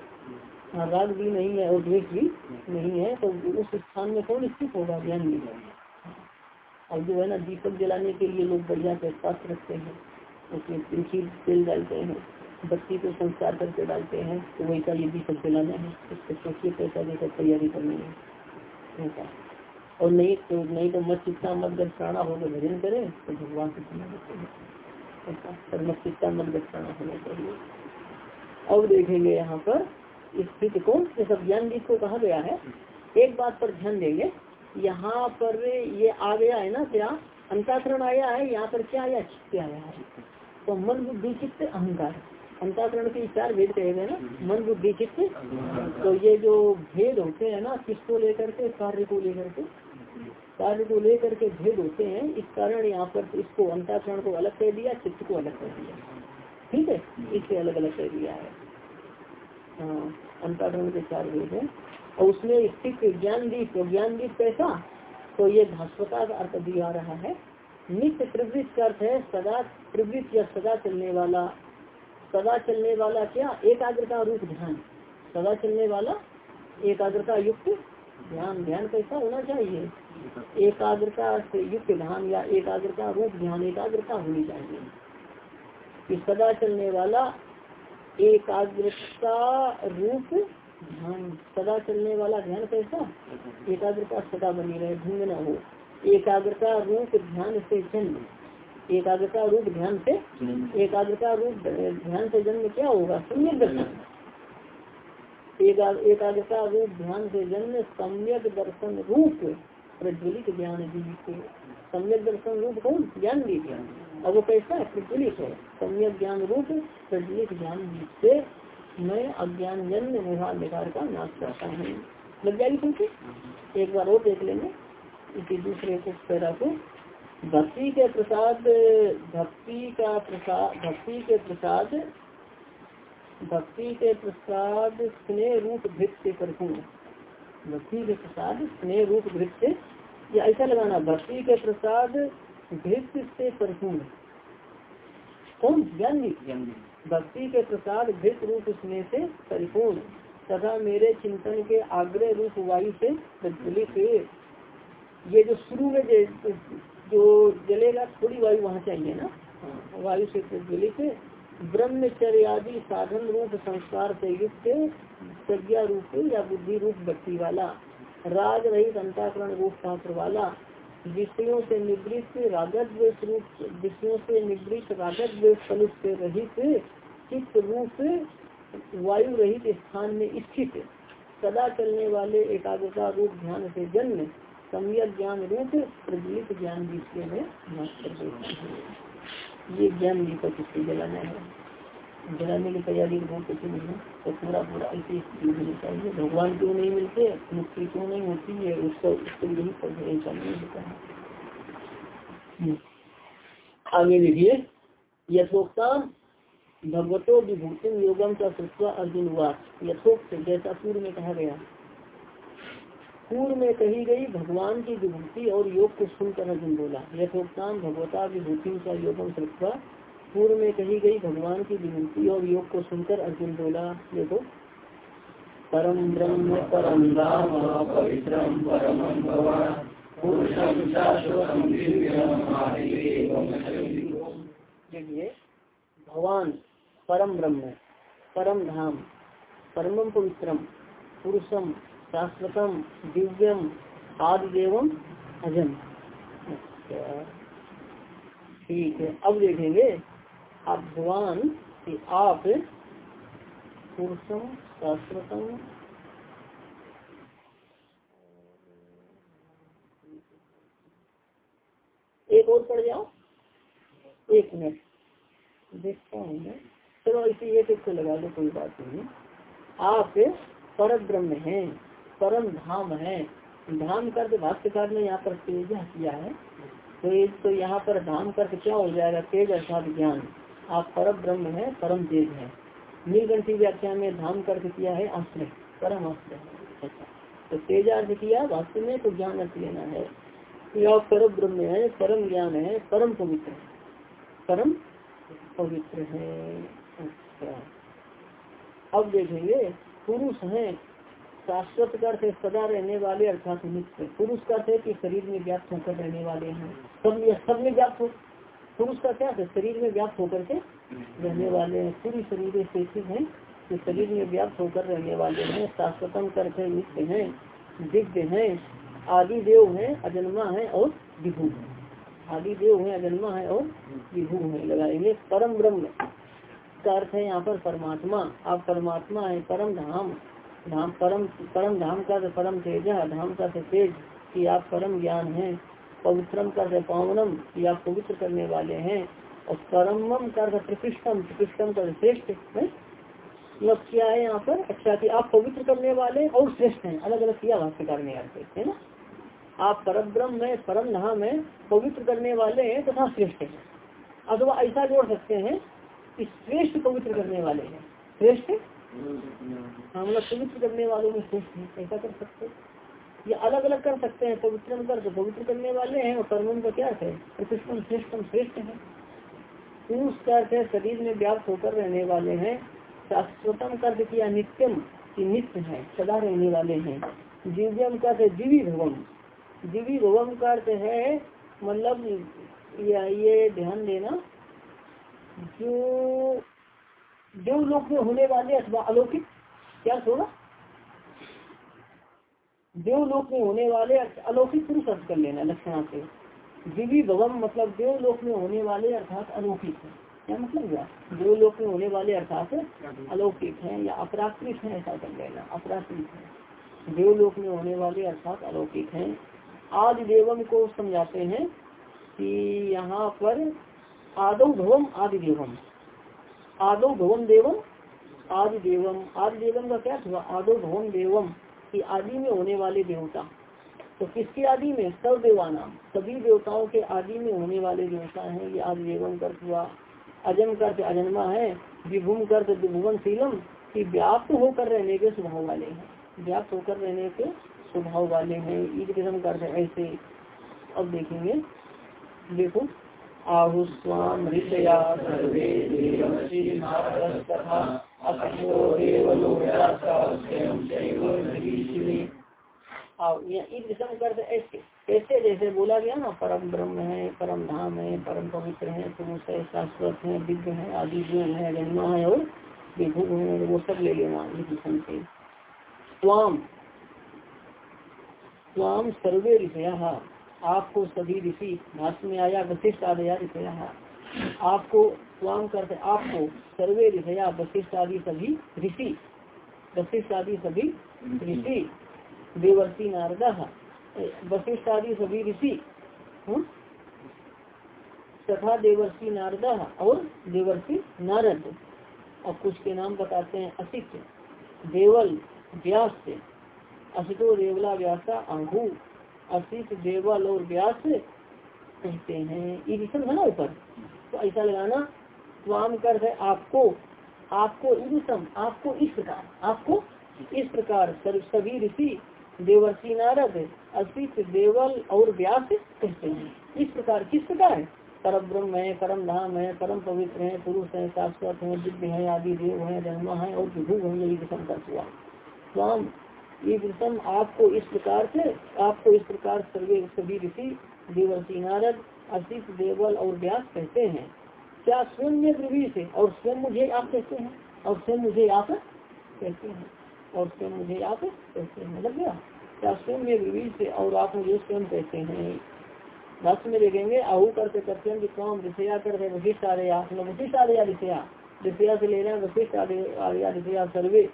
हाँ राग भी नहीं है और द्वेष भी नहीं है। तो उस स्थान में कौन स्थित होगा? ज्ञान नहीं अब जो है ना, दीपक जलाने के लिए लोग बढ़िया पास रखते हैं, उसमें तुलसी तेल डालते हैं, बत्ती को संस्कार करके डालते हैं तो वैसा ये दीपक जलाना है उसको सोचिए पैसा देकर तैयारी करनी है। ऐसा और नहीं तो नहीं तो मत चित्ता मत गरसाना होकर भजन करे तो भगवान से ऐसा मत चित्ता मत गरसाना होना चाहिए। अब देखेंगे यहाँ पर स्थिति को ये सब ज्ञान जिस को कहा गया है। एक बात पर ध्यान देंगे। यहाँ पर ये आ गया है ना क्या? अंताकरण आया है, यहाँ पर क्या आया? चित्त आया है। तो मन, बुद्धि, चित्त, अहंकार। अंताकरण के चार भेद कहे गए ना? मन, बुद्धि, चित्त। तो ये जो भेद होते हैं ना, किसको लेकर के? कार्य को लेकर के। कार्य को लेकर के भेद होते हैं। इस कारण यहाँ पर इसको अंताकरण को अलग कह दिया, चित्त को अलग कर दिया। ठीक है? इसे अलग अलग कह दिया है। हाँ अंताकरण के चार भेद है। और उसमें स्थित ज्ञान दीप ज्ञान दीप कैसा तो ये भास्वता का अर्थ दिया रहा है। नित्य प्रवृत्त का अर्थ है, सदा प्रवृत्त या सदा चलने वाला। सदा चलने वाला क्या? एकाग्रता रूप ध्यान। सदा चलने वाला, एकाग्रता युक्त ध्यान। ध्यान कैसा होना चाहिए? एकाग्रता से युक्त ध्यान या एकाग्रता रूप ध्यान, एकाग्रता होनी चाहिए। कि सदा चलने वाला एकाग्रता रूप ध्यान सदा चलने वाला ध्यान कैसा? एकाग्रता सदा बनी रहे भूंग न हो। एकाग्रता रूप ध्यान से जन्म। एकाग्रता रूप ध्यान से एकाग्रता रूप ध्यान से जन्म क्या होगा? सम्यक दर्शन। एकाग्रता रूप ध्यान से जन्म सम्यक दर्शन रूप प्रज्वलित ज्ञान दीप सम्यक दर्शन रूप कौन? ज्ञान दीप अब वो कैसा है? प्रज्वलित है। सम्यक ज्ञान रूप प्रज्वलित ज्ञान दीप से मैं अज्ञान जन्म मोहाधिकार का नाश करता हूँ। लग जाएगी तुमसे एक बार और देख लेंगे। इसी दूसरे को पैरा को। भक्ति के प्रसाद, भक्ति का प्रसाद भक्ति के प्रसाद, भक्ति के प्रसाद स्नेह रूप भृत से भक्ति के प्रसाद, स्नेह रूप भृत से या ऐसा लगाना, भक्ति के प्रसाद भृत से परिपूर्ण कौन? ज्ञान भक्ति के प्रसाद भृत रूप स्नेह से परिपूर्ण तथा मेरे चिंतन के आग्रह रूप वायु से प्रज्वलित ये जो शुरू में जो जलेगा थोड़ी वायु वहाँ चाहिए ना? वायु से प्रज्वलित ब्रह्मचर्य आदि साधन रूप संस्कार से युक्त प्रज्ञा रूप या बुद्धि रूप व्यक्ति वाला राग रहित अंताकरण रूप पात्र वाला विषयों से निवृत्त रागत स्वरूप विषयों से निवृत्त रागत से रहित चित्त रूप वायु रहित स्थान में स्थित सदा चलने वाले एकाग्रता रूप ध्यान से जन्म, सम्यक ज्ञान रूप प्रज्वलित ज्ञान विषय में ये ज्ञान दीपक इससे जलाना है? जलाने की तैयारी बहुत अच्छी नहीं है। तो पूरा पूरा ऐसी स्थिति होनी चाहिए। भगवान क्यों नहीं मिलते? मुक्ति क्यों नहीं होती है? उसका उसको यही ऐसा नहीं होता है। आगे देखिए यथोक्ता भगवतो विभूति योगम का कृत्वा अर्जुन हुआ। यथोक्त जैसा पूर्व में कहा गया। पूर्व में कही गई भगवान की विभूति और योग को सुनकर अर्जुन बोला यथोक्तान भगवता विभूति का योगम कृत्वा। पूर्व में कही गई भगवान की विभूति और योग को सुनकर अर्जुन बोला, देखो। परम ब्रह्म, परम परम देखिए भगवान परम ब्रह्म, परम धाम, परम पवित्रम पुरुषम शाश्वतम दिव्यम आदिदेवम अजम अच्छा। ठीक है, अब देखेंगे, आप भगवान कि आप पुरुषम शाश्वतम। एक और पढ़ जाओ। एक मिनट, देखता हूँ मैं। चलो इसे एक एक लगा लो कोई बात नहीं। आप पर ब्रह्म है, परम धाम है। धाम कर भाष्यकार ने यहाँ पर तेज किया है। तो एक तो यहाँ पर धाम कर क्या हो जाएगा? तेज अर्थात ज्ञान। आप परम ब्रह्म है, परम तेज है। नीलगंठी व्याख्या में धाम कर्क किया है, आश्रय, परम आश्रय। अच्छा तो तेज अर्थ किया, वास्तव में तो ज्ञान अर्थ लेना है। तो परम ब्रह्म है, परम ज्ञान है, परम पवित्र परम पवित्र है। अच्छा। अब देखेंगे, पुरुष है, शाश्वत कर से सदा रहने वाले अर्थात नित्य। पुरुष का थे कि शरीर में व्याप्त होकर रहने वाले हैं। सब सब में व्याप्त हो पुरुष का क्या है? शरीर में व्याप्त होकर के रहने वाले हैं। पूरी शरीर स्थित है तो शरीर में व्याप्त होकर रहने वाले हैं। शाश्वतम करके नित्य है, दिव्य है आदि देव है, अजन्मा है और विभू है। आदि देव है, अजन्मा है और विभू है। लगाएँगे परम ब्रह्म। का अर्थ है यहाँ पर परमात्मा, आप परमात्मा है, परम धाम। धाम, परम परम धाम का परम तेज धाम का तेज कि आप परम ज्ञान है। पवित्रम कर पावनम कि आप पवित्र करने वाले हैं। और परमम कर प्रकृष्टम प्रकृष्टम कर श्रेष्ठ है। मतलब क्या है यहाँ पर? अच्छा कि आप पवित्र करने वाले और श्रेष्ठ हैं। अलग अलग किया भाष्यकार ने अर्थ है ना? आप परम ब्रह्म में परम धाम है, पवित्र करने वाले हैं तथा श्रेष्ठ है। अथवा ऐसा जोड़ सकते हैं कि श्रेष्ठ पवित्र करने वाले हैं। श्रेष्ठ? हाँ मतलब पवित्र करने वालों में श्रेष्ठ है। ऐसा कर सकते ये अलग अलग कर सकते हैं। पवित्र कर तो पवित्र करने वाले हैं और कर्म का क्या है? प्रतिष्ठम श्रेष्ठम श्रेष्ठ है। पुरुष का अर्थ है शरीर में व्याप्त होकर रहने वाले हैं। शाश्वतम कर किया नित्यम, की नित्य है, सदा रहने वाले हैं। दिव्यम का अर्थ दिवी भवन दिवी भवम का अर्थ है मतलब ये ध्यान देना जो देव देवलोक में होने वाले अथवा अलौकिक, क्या होगा देवलोक में होने वाले अलौकिक पुरुष अर्थ कर लेना, लक्षणा से। दिवी भवन मतलब देवलोक में होने वाले अर्थात अलौकिक है। क्या मतलब क्या देवलोक में होने वाले अर्थात अलौकिक है या अपराकृत है, ऐसा कर लेना, अपराकृत है। देवलोक में होने वाले अर्थात अलौकिक है, आदि देवम को समझाते हैं कि यहाँ पर आदो भवम आदि देवम आदो भवन देवम आदि देवम आदि देवम का क्या था आदो भवन देवम की आदि में होने वाले देवता। तो किसके आदि में? सब देवाना सभी देवताओं के आदि में होने वाले देवता हैं। ये आदि देवम कर हुआ अजम कर अजन्मा है। विभुम कर विभुवन शीलम की व्याप्त होकर रहने के स्वभाव वाले हैं। व्याप्त होकर रहने के स्वभाव वाले हैं। ईद किस्म कर ऐसे। अब देखेंगे। देखो। ऐसे जैसे बोला गया ना, परम ब्रह्म है, परम धाम है, परम पवित्र है, पुरुष है, शाश्वत है, दिव्य है, आदि गुण है जन्मा है और विभु है वो सब ले लेना किस्म से स्वाम स्वाम सर्वे ऋषया। आपको सभी ऋषि भाष्य में आया, वशिष्ठ आदया ऋषया आपको स्वाम करते, आपको सर्वे ऋषया, वशिष्ठ आदि सभी ऋषि, वशिष्ठ आदि सभी ऋषि, देवर्षि नारदा वशिष्ठ आदि सभी ऋषि हम्म? तथा देवर्षि नारदा और देवर्षि नारद और कुछ के नाम बताते हैं असित देवल, व्यास असितो देवला, व्यासा आहू असित देवल और व्यास कहते हैं। ये विषम है ना ऊपर। तो ऐसा लगाना स्वाम कर है आपको आपको इविषम आपको इस प्रकार, आपको इस प्रकार। सभी ऋषि, देवर्षि नारद असित देवल और व्यास कहते हैं। इस प्रकार किस प्रकार परम ब्रह्म है, परम धाम है, परम पवित्र है, पुरुष है शाश्वत है, दिव्य है, आदि देव है जन्म है और विभु है यही विषम का हुआ। स्वाम ये विषम आपको इस प्रकार से, आपको इस प्रकार सर्वे, सभी ऋषि देवर्षि नारद असित देवल और व्यास कहते हैं। क्या स्वयं में द्रवी से, और स्वयं मुझे आप कहते हैं? और स्वयं मुझे आप कहते हैं। और स्वयं मुझे आप कहते हैं लग गया क्या स्वयं में द्रवी से और आप मुझे स्वयं कहते हैं? भाष्य में देखेंगे आहू करते करते हैं काम विषया करते वशिष्ठ आर्या वशिष्ठ आर्या विषया। विषया से ले रहे हैं वशिष्ठ आर्या विषया, सर्वे।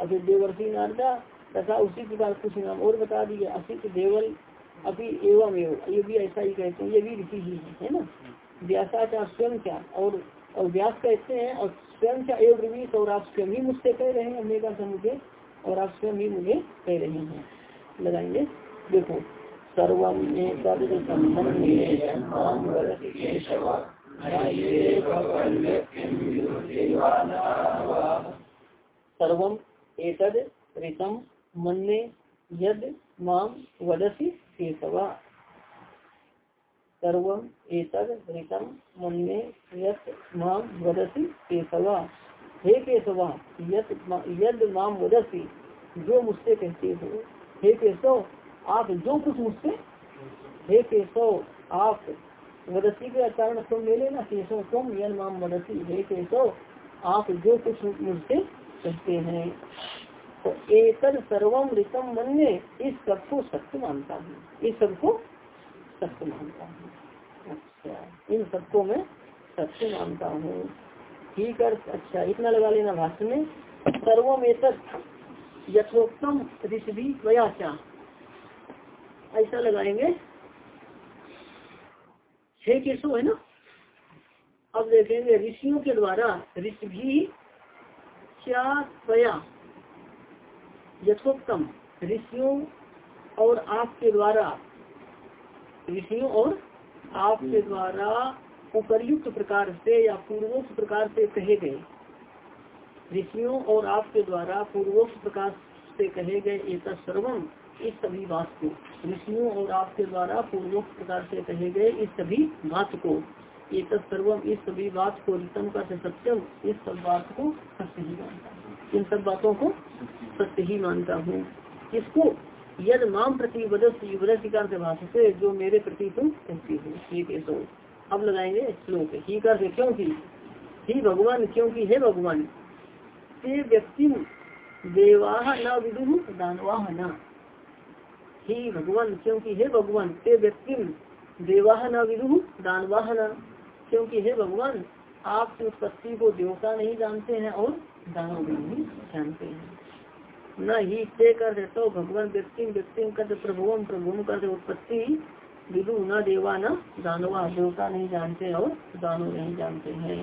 अभी देवर्षि नारदा तथा उसी प्रकार कुछ नाम और बता दिए। असित देवल अभी एवं एवं ये भी ऐसा ही कहते हैं ये भी ऋषि ही है, है ना? व्यासाचार स्वयं क्या और और व्यास कहते हैं और स्वयं क्या एवं और आप स्वयं ही मुझसे कह रहे हैं हमने कहा मुझे और आप स्वयं ही मुझे कह रहे हैं। लगाएँगे। देखो सर्व सर्वम एतद ऋतम मन्ने यद माम वदसी केशवा सर्वम एतद ऋतम मन्ने यद माम वदसी केशवा हे केशवा यद यद माम वदसी, जो मुझसे कहते हो, हे केशव, आप जो कुछ मुझसे, हे केशव, आप वदसी के कारण तुम ले लेना, केशव, तुम यद माम वदसी, हे केशव, आप जो कुछ मुझसे कहते हैं। तो एकद सर्वम ऋतम मन इस सबको सत्य मानता हूँ। इस सबको सत्य मानता हूँ। अच्छा इन सबको मैं सत्य मानता हूँ। ठीक है अच्छा इतना लगा लेना भाषण में। सर्वम एक यथोक्तम ऋषि वयाचा ऐसा लगाएँगे। छह केसो है ना? अब देखेंगे ऋषियों के द्वारा ऋषि क्या यथोक्तम ऋषियों और आपके द्वारा ऋषियों और आपके द्वारा उपरयुक्त प्रकार से या पूर्वोक्त प्रकार से कहे गए। ऋषियों और आपके द्वारा पूर्वोक्त प्रकार से कहे गए एक सर्वम इस सभी बात को ऋषियों और आपके द्वारा पूर्वोक्त प्रकार से कहे गए इस सभी बात को। एक सर्वम इस सभी बात को रितम का सत्यम इस सब बात को सत्य ही मानता हूँ। इन सब बातों को सत्य ही मानता हूँ। इसको यद माम प्रति वदस्कार से भाषा से जो मेरे प्रति तुम कहती हो। ठीक है? तो अब लगाएँगे श्लोक। ही कर क्योंकि? ही भगवान, क्योंकि हे भगवान, ते व्यक्ति देवाह न विदु दानवाह न। ही भगवान, क्योंकि हे भगवान, ते व्यक्ति देवाह न विदु दानवाह न। क्योंकि हे भगवान आपकी उत्पत्ति को देवता नहीं जानते हैं और दानव भी नहीं जानते हैं। न ही ते कर तो भगवान व्यक्ति व्यक्ति कर प्रभुवम प्रभु कर उत्पत्ति विदु न देवा न दानवा, देवता नहीं जानते और दानव नहीं जानते हैं।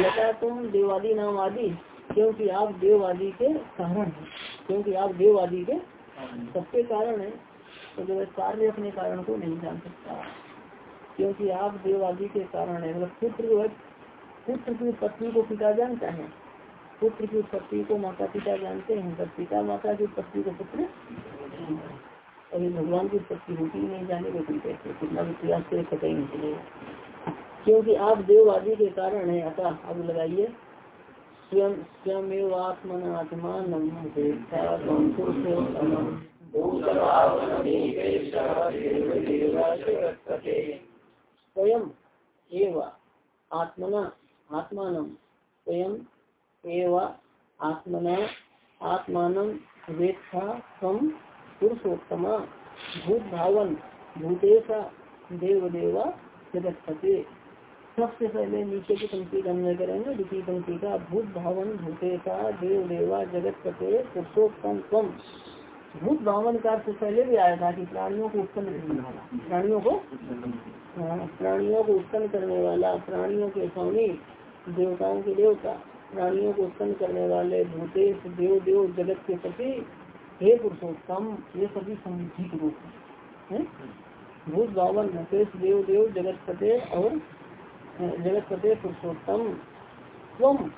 यथा तुम देवादी नाम आदि क्योंकि आप देववादी के कारण है, क्योंकि आप देववादी के सबके कारण है तो जो कार्य अपने कारण को नहीं जान सकता। क्योंकि आप देववादी के कारण है। मतलब पुत्र जो है, पुत्र की उत्पत्ति को पिता जानता है। पुत्र की उत्पत्ति को माता पिता जानते हैं, पर पिता माता की उत्पत्ति को पुत्र अभी भगवान की उत्पत्ति होती ही नहीं, जाने को तुम कैसे? कितना भी प्रयास करे, पता ही नहीं क्योंकि आप देववादी के कारण है। अतः अब लगाइए। स्वयं स्वयं आत्मन आत्मान स्वयं आत्मना, आत्मान स्वयं आत्मना, आत्मान वेत्था तम पुरुषोत्तम भूत भावन भूतेशा देव देवा जगत पते सबसे पहले नीचे की पंक्ति का अन्वय करेंगे द्वितीय पंक्ति का भूत भावन भूतेशा देव देवा जगत पते पुरुषोत्तम कम भूत भावन का अर्थ पहले भी आया था कि प्राणियों को उत्पन्न करने वाला प्राणियों को हाँ, प्राणियों को उत्पन्न करने वाला प्राणियों के स्वामी देवताओं के देवता प्राणियों को उत्पन्न करने वाले भूतेश देव देव जगत के पति हे पुरुषोत्तम ये सभी समृद्धि के रूप है। भूत बावन भूतेश देव देव जगत पते और जगत पते पुरुषोत्तम स्वम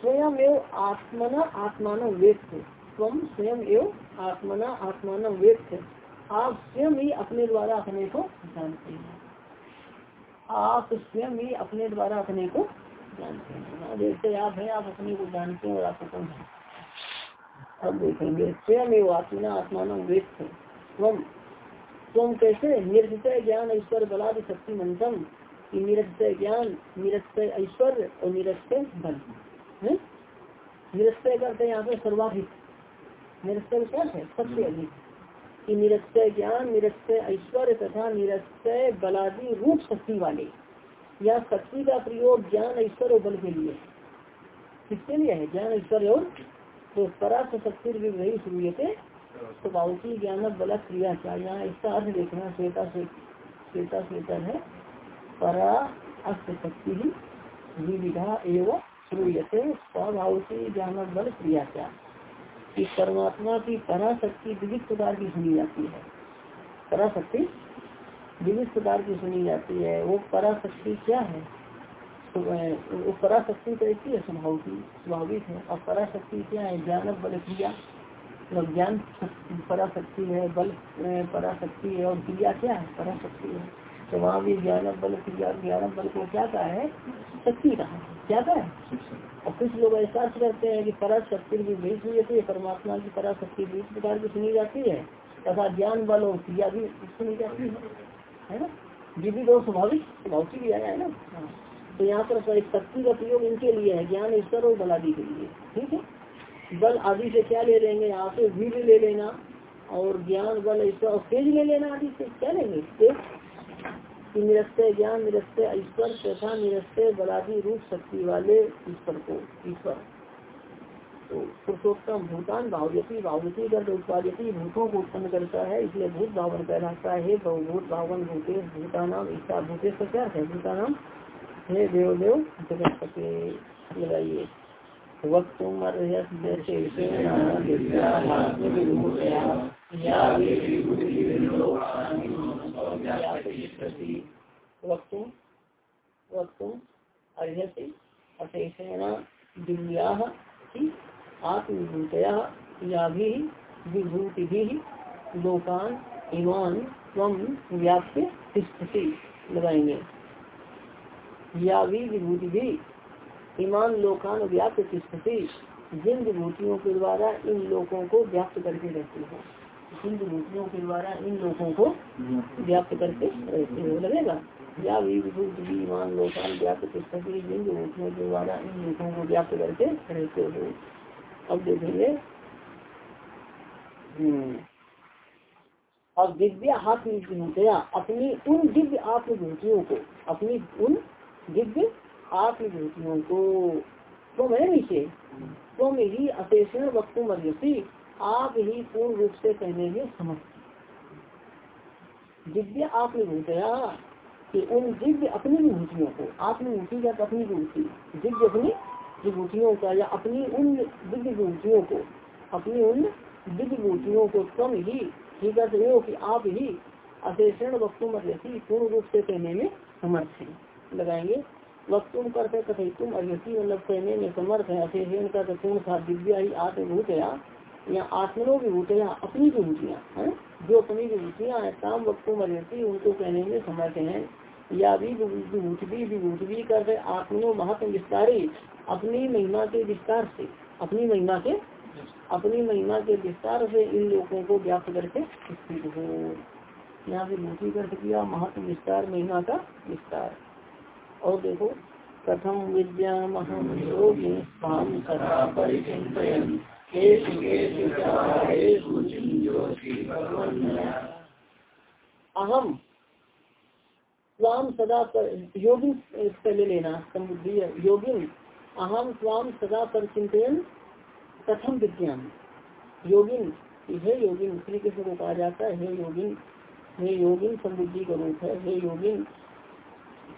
स्वयं एव आत्मना आत्मान व्यक्त स्वम स्वयं एव आत्मना, आत्मान व्यक्त आप स्वयं ही अपने द्वारा अपने को जानते हैं। आप स्वयं ही अपने द्वारा अपने को जानते हैं। जैसे आप हैं, आप अपने को जानते हैं और आप कौन है। अब देखेंगे, स्वयं एवं आत्मा आत्मान वेद स्वम स्वम कैसे? निरक्षय ज्ञान ईश्वर बलाद शक्ति मंथम की निरक्षय ज्ञान निरक्षय ऐश्वर्य और निरक्षय बल। निरक्षय करते यहाँ पे सर्वाधिक। निरक्षय क्या है? सबसे अधिक। कि निरक्षय ज्ञान निरक्षय ऐश्वर्य तथा निरक्षय बलादी रूप शक्ति वाले या शक्ति का प्रयोग ज्ञान, ऐश्वर्य बल के लिए। किसके लिए है? ज्ञान, ऐश्वर्य और तो परास्त शक्ति वही शुरू थे स्वभाव की ज्ञान, बल, क्रिया, क्या? यहाँ इसका अर्थ देखना, श्वेता श्वेता श्वेता है। परा अस्त शक्ति ही विविधा एवं श्रूयते स्वभाव की ज्ञान, बल, क्रिया, क्या? कि परमात्मा की पराशक्ति विविध प्रकार की सुनी जाती है। पराशक्ति विविध प्रकार की सुनी जाती है। वो पराशक्ति क्या है? तो वो पराशक्ति कैसी है स्वभाव की स्वाभाविक है। और पराशक्ति क्या है? ज्ञान बल क्रिया। मतलब ज्ञान पराशक्ति है, बल पराशक्ति है और क्रिया क्या है? पराशक्ति है। भी ज्ञान बल ज्ञान बल को क्या कहा है, शक्ति कहा क्या कहा है। और कुछ लोग ऐसा करते हैं कि परा शक्ति भी भेज हुई है, परमात्मा की परा शक्ति भी प्रकार की सुनी जाती है, तथा ज्ञान बल और क्रिया भी सुनी जाती है। है ना? ये भी बहुत स्वाभाविक स्वभाव की भी आया है ना। तो यहाँ पर शक्ति का प्रयोग इनके लिए है, ज्ञान ईश्वर और बल आदि के लिए। ठीक है? बल आदि से क्या ले लेंगे? यहाँ से वीर ले लेना, और ज्ञान, बल, ईश्वर और तेज ले लेना आदि से। क्या लेंगे? तेज? कि निरस्ते ज्ञान, निरस्ते ईश्वर, तथा निरस्ते बलादी रूप शक्ति वाले ईश्वर को, ईश्वर। तो पुरुषोत्तम भूतान भावयती भावयती कर उत्पादयती, भूतों को उत्पन्न करता है, इसलिए भूत भावन कहलाता है भूत भावन भूतेश भूतानाम ईशा भूतेश का क्या है? भूतानाम? हे देव देव जगत पते लगाइए वक्तुम वक्तुम या भी विभूति भी लोकान, इमान व्याप्य लगाएँगे। या भी विभूति भी ईमान लोकान व्याप्त तिष्ठति। जिन विभूतियों के द्वारा इन लोगों को व्याप्त करके रहती है। जिन विभूतियों के द्वारा इन लोगों को व्याप्त हो लगेगा। या ईमान लोकान व्याप्त तिष्ठति जिन विभूतियों के द्वारा इन लोगों को व्याप्त करके रहते हो अब देखेंगे। हम्म। अब दिव्य हाथ विभूतिया अपनी उन दिव्य आत्मभूतियों को, अपनी उन दिव्य आत्मभूतियों को तुम है नीचे तुम ही अशेषण वक्तुम अर्यसी आप ही पूर्ण रूप से कहने में समर्थ दिव्य आत्मभूतया कि उन दिव्य अपनी विभूतियों को आत्मभूति या अपनी विभूति, दिव्य अपनी विभूतियों का या अपनी उन दिव्य विभूतियों को, अपनी उन दिव्य विभूतियों को कम ही ठीक है कि आप ही अशेषण वक्तुम अर्यसी पूर्ण रूप से कहने में समर्थ है। लगाएँगे। वक्तुम करते कथित तुम अयसी मतलब कहने में समर्थ है, अशेषण का पूर्ण था दिव्या ही आत्मभूत या आत्मनो विभूतिया अपनी विभूतियाँ है जो अपनी विभूतियाँ काम वक्तुम अयसी उनको कहने में समर्थ है। या भी विभूति विभूति भी करते आत्मनो महत्व, विस्तारी, अपनी महिमा के विस्तार से, अपनी महिमा के, अपनी महिमा के विस्तार से इन लोगों को व्याप्त करके स्थित हो। यहाँ विभूति कर किया, महत्व, विस्तार, महिमा का विस्तार। और देखो, कथम विद्या महम योगी अहम। स्वाम सदा पर योगिन पहले लेना, समुद्धि योगिन, अहम स्वाम सदा पर चिंतन कथम विज्ञान। योगिन, हे योगिन, श्री कृष्ण को कहा जाता है, हे योगिन हे योगिन, समुद्धि का रूप है। हे योगिन,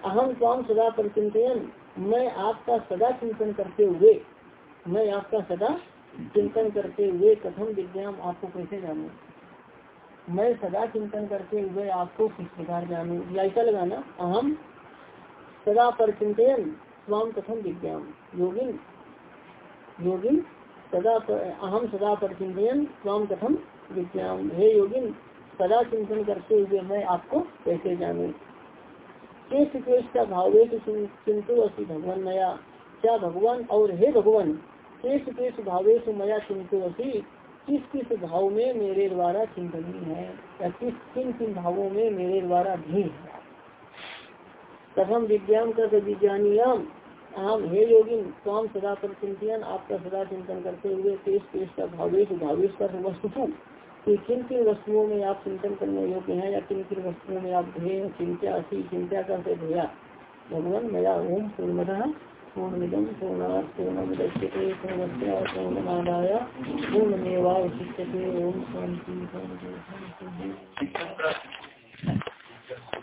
अहम स्वाम सदा पर चिंतन मैं आपका सदा चिंतन करते हुए, मैं आपका सदा चिंतन करते हुए कथम विज्ञान आपको कैसे जानू? मैं सदा चिंतन करते हुए आपको किस प्रकार जानू? या ऐसा लगाना, अहम सदा पर चिंतन स्वाम कथम विज्ञान योगिन योगिन सदा अहम सदा पर चिंतन स्वाम कथम विज्ञान हे योगिन, सदा चिंतन करते हुए मैं आपको कैसे जानू? का भावे चिंतु असी भगवान नया क्या भगवान और हे भगवान केश केश भावे मया चिंतु असी किस किस भाव में मेरे द्वारा चिंतनी है, या किस, किन किन भावों में मेरे द्वारा भी कथम विज्ञान कर विज्ञानियम, आम हे योगी स्वाम सदा पर चिंतन आपका सदा चिंतन करते हुए केश केश का भावेश भावेश कर वस्तु कि किन किन वस्तुओं में आप चिंतन करने योग्य हैं, या किन किन वस्तुओं में आप ध्येय, चिंता चिंता करते ध्यया भगवान मया ओम पूर्णतः पूर्णमिदम पूर्णात् पूर्णमुदच्यते पूर्णस्य पूर्णमादाय पूर्णमेवावशिष्यते ओम शांति